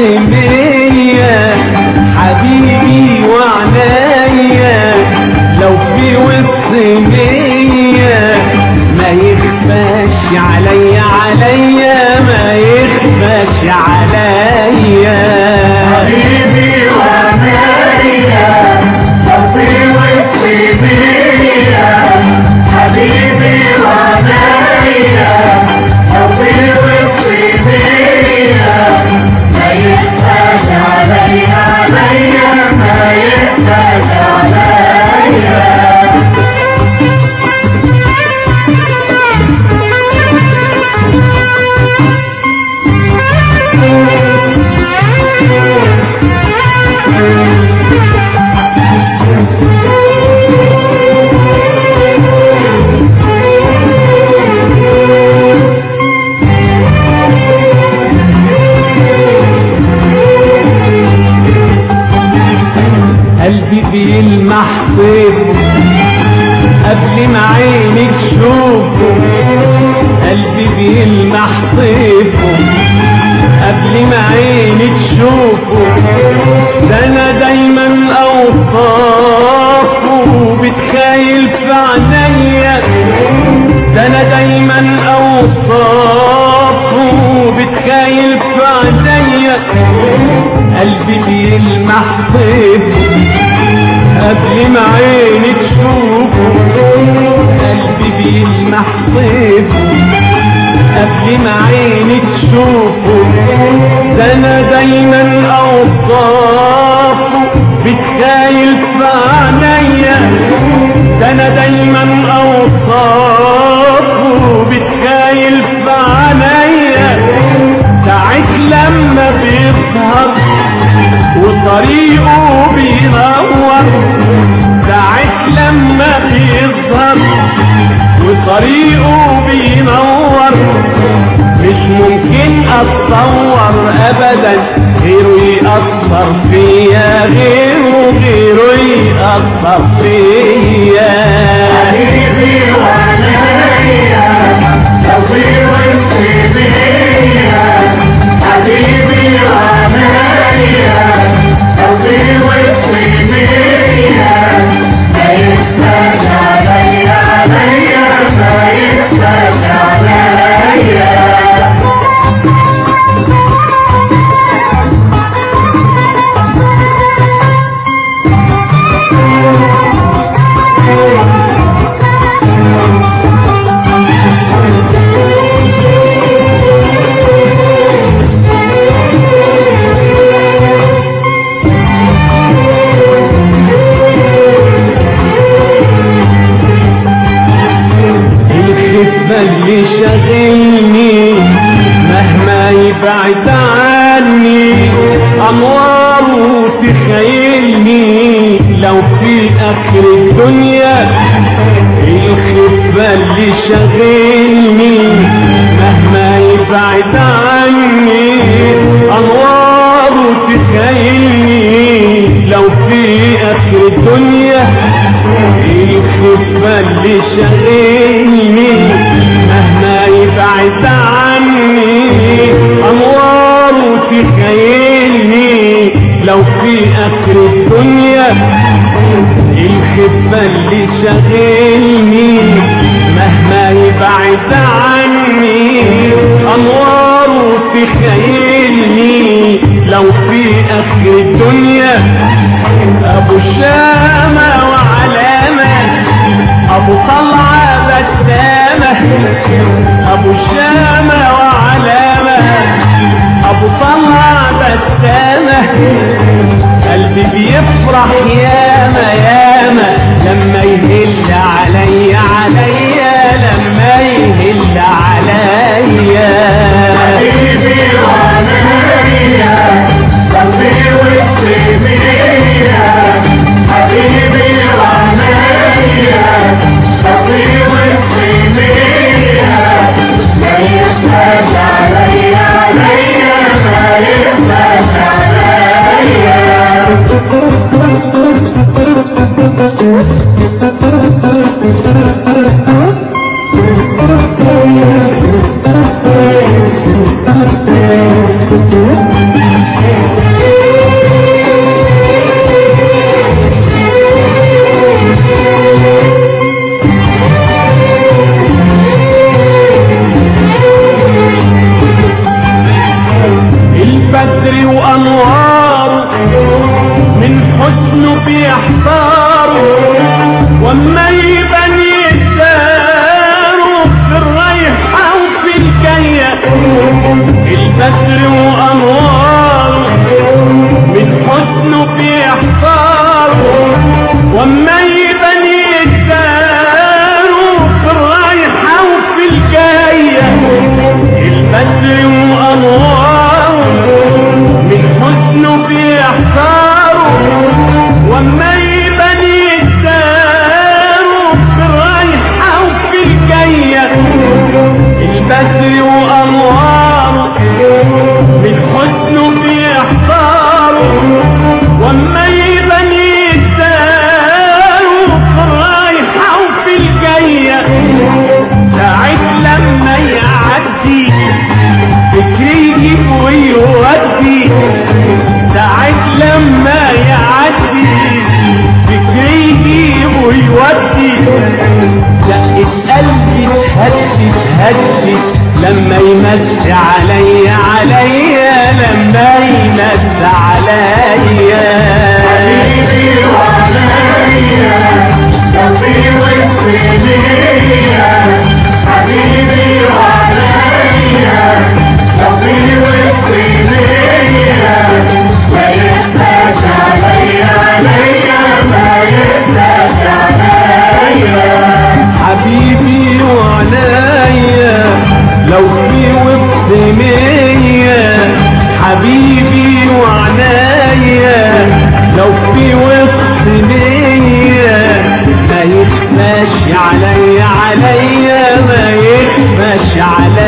ليا حبيبي وعنايا لو في وسط ما يخفاش عليا عليا ما يخفاش عليا. قلبي بيلمح طيبه قبل ما عينك تشوفه. قلبي بيلمح طيبه قبل ما عينك تشوفه. ده أنا دايما اوصافه بتخيل في عينيا. ده أنا دايما اوصافه بتخيل في عينيا. قلبي بيلمح قبل ما عيني تشوفه. قلبي بيلمح طيبه قبل ما عيني تشوفه ده أنا دايما اوصافه بتخايل في ده أنا دايما اوصافه بتخايل في عينيا ساعة لما بيظهر. وطريقه بينور. ساعة لما بيظهر. وطريقه بينور. مش ممكن أتصور ابدا. غيره يأثر فيا غيره غيره يأثر فيا. حبيبي وعنايا صفي تخيلني لو في آخر الدنيا الخدمة اللي شاغلني مهما يبعد عني. أنواره تخيلني لو في آخر الدنيا الخفة اللي شغلني مهما يبعد عني لو في آخر الدنيا الخفة اللي شغلني مهما يبعد عني أنواره تخيلني لو في آخر الدنيا أبو شامة وعلامة أبو طلعة بسامة أبو شامة وعلامة. أبو طلعة بسامة قلبي بيفرح ياما حسنه بيحتاروا وما يبان يساروا في الرايحة وفي الجاية البدر وأنواره من حسنه بيحتاروا وما ويودي دقة قلبي تهدي تهدي لما يمس عليا عليا لما يمس عليا ما يخفاش عليا عليا ما يخفاش عليا